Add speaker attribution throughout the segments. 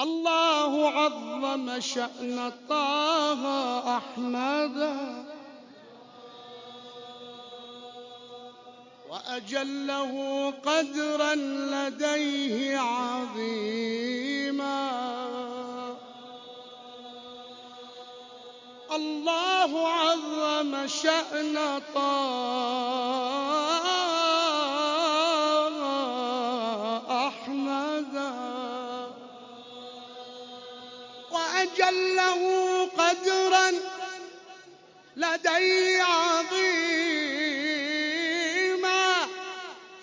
Speaker 1: الله عظم شأن طه أحمد. وأجله قدرا لديه عظيما. الله عظم شأن طه أحمد. وأجله قدرا لدي عظيما.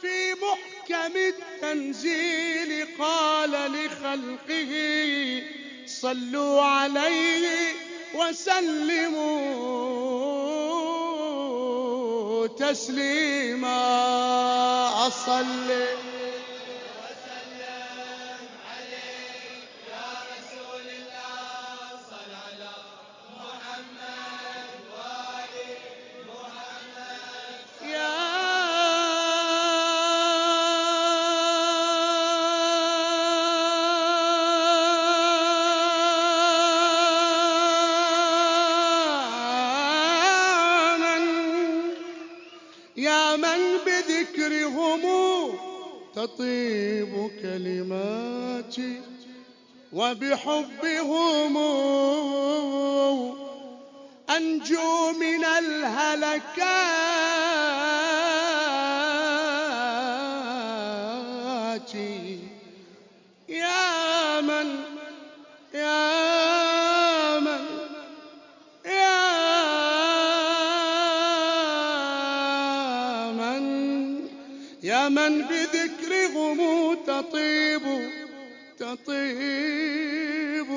Speaker 1: في محكم التنزيل قال لخلقه صلوا عليه وسلموا تسليما. أصلي. يا من بذكرهم تطيب كلماتي وبحبهم أنجو من الهلكات. يا من يا من بذكرهم تطيب تطيب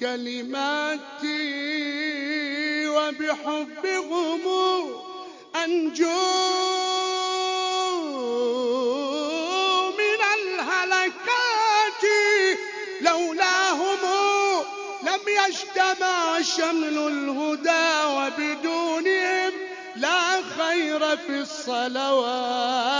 Speaker 1: كلماتي وبحبهم أنجو من الهلكات. لولاهم لم يجتمع شمل الهدى وبدونهم لا خير في الصلوات.